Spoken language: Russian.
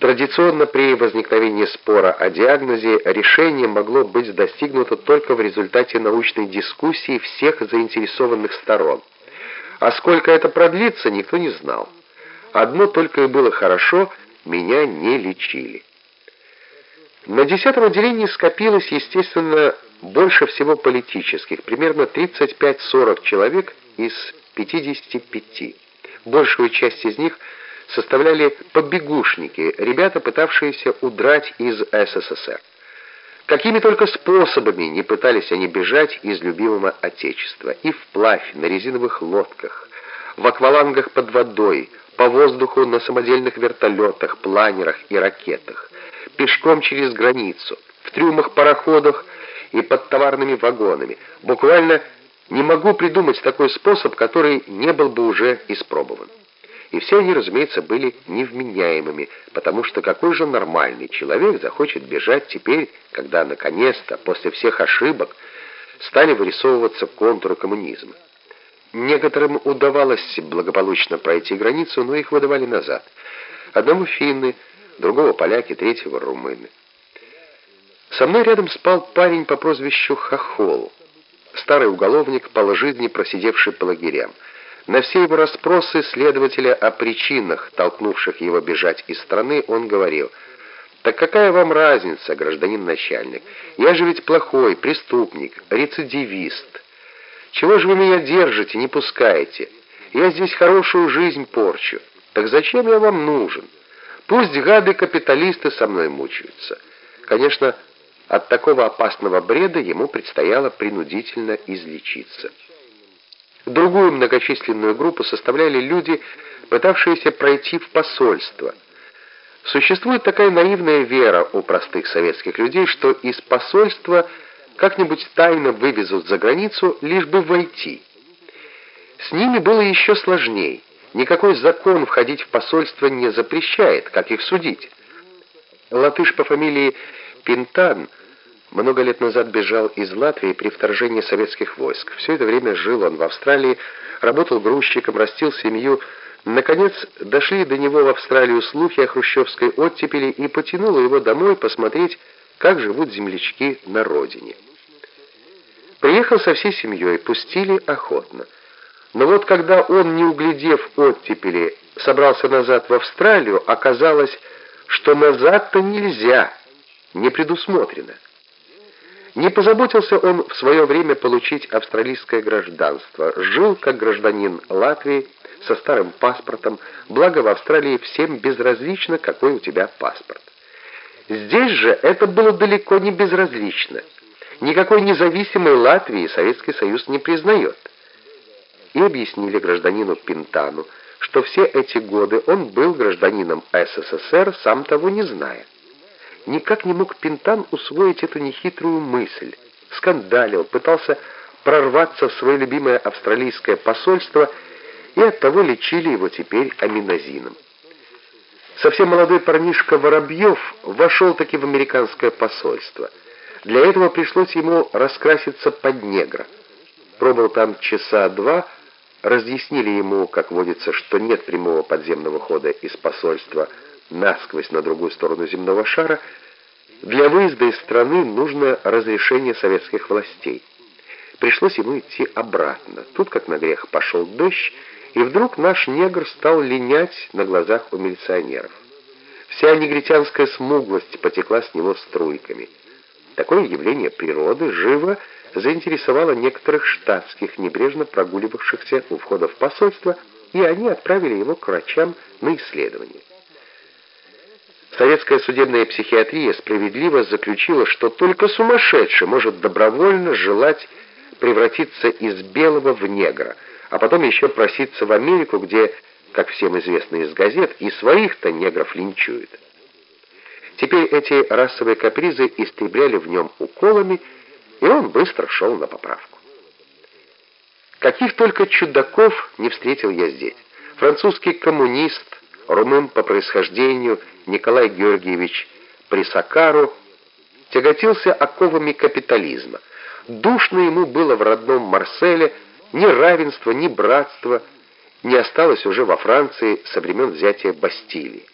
Традиционно при возникновении спора о диагнозе решение могло быть достигнуто только в результате научной дискуссии всех заинтересованных сторон. А сколько это продлится, никто не знал. Одно только и было хорошо — меня не лечили. На десятом отделении скопилось, естественно, больше всего политических, примерно 35-40 человек из 55. Большую часть из них составляли побегушники, ребята, пытавшиеся удрать из СССР. Какими только способами не пытались они бежать из любимого Отечества. И вплавь, на резиновых лодках, в аквалангах под водой, по воздуху на самодельных вертолетах, планерах и ракетах, пешком через границу, в трюмах пароходах и под товарными вагонами. Буквально не могу придумать такой способ, который не был бы уже испробован. И все они, разумеется, были невменяемыми, потому что какой же нормальный человек захочет бежать теперь, когда наконец-то, после всех ошибок, стали вырисовываться контуры коммунизма. Некоторым удавалось благополучно пройти границу, но их выдавали назад. Одному финны, другого поляки, третьего румыны. Со мной рядом спал парень по прозвищу Хохол, старый уголовник, положительно просидевший по лагерям. На все его расспросы следователя о причинах, толкнувших его бежать из страны, он говорил, «Так какая вам разница, гражданин начальник? Я же ведь плохой, преступник, рецидивист». Чего же вы меня держите, не пускаете? Я здесь хорошую жизнь порчу. Так зачем я вам нужен? Пусть гады-капиталисты со мной мучаются. Конечно, от такого опасного бреда ему предстояло принудительно излечиться. Другую многочисленную группу составляли люди, пытавшиеся пройти в посольство. Существует такая наивная вера у простых советских людей, что из посольства – как-нибудь тайно вывезут за границу, лишь бы войти. С ними было еще сложнее. Никакой закон входить в посольство не запрещает, как их судить. Латыш по фамилии Пинтан много лет назад бежал из Латвии при вторжении советских войск. Все это время жил он в Австралии, работал грузчиком, растил семью. Наконец, дошли до него в Австралию слухи о хрущевской оттепели и потянуло его домой посмотреть, как живут землячки на родине. Приехал со всей семьей, пустили охотно. Но вот когда он, не углядев оттепели, собрался назад в Австралию, оказалось, что назад-то нельзя, не предусмотрено. Не позаботился он в свое время получить австралийское гражданство. Жил как гражданин Латвии со старым паспортом, благо в Австралии всем безразлично, какой у тебя паспорт. Здесь же это было далеко не безразлично. Никакой независимой Латвии Советский Союз не признает. И объяснили гражданину Пинтану, что все эти годы он был гражданином СССР, сам того не зная. Никак не мог Пинтан усвоить эту нехитрую мысль. Скандалил, пытался прорваться в свое любимое австралийское посольство, и оттого лечили его теперь аминозином. Совсем молодой парнишка Воробьев вошел таки в американское посольство. Для этого пришлось ему раскраситься под негра. Пробыл там часа два, разъяснили ему, как водится, что нет прямого подземного хода из посольства насквозь на другую сторону земного шара. Для выезда из страны нужно разрешение советских властей. Пришлось ему идти обратно. Тут, как на грех, пошел дождь, и вдруг наш негр стал линять на глазах у милиционеров. Вся негритянская смуглость потекла с него струйками. Такое явление природы живо заинтересовало некоторых штатских, небрежно прогуливавшихся у входа в посольство, и они отправили его к врачам на исследование. Советская судебная психиатрия справедливо заключила, что только сумасшедший может добровольно желать превратиться из белого в негра – а потом еще проситься в Америку, где, как всем известно из газет, и своих-то негров линчуют. Теперь эти расовые капризы истребляли в нем уколами, и он быстро шел на поправку. Каких только чудаков не встретил я здесь. Французский коммунист, румын по происхождению Николай Георгиевич Присакару тяготился оковами капитализма. Душно ему было в родном Марселе, ни равенства, ни братства не осталось уже во Франции со времен взятия Бастилии.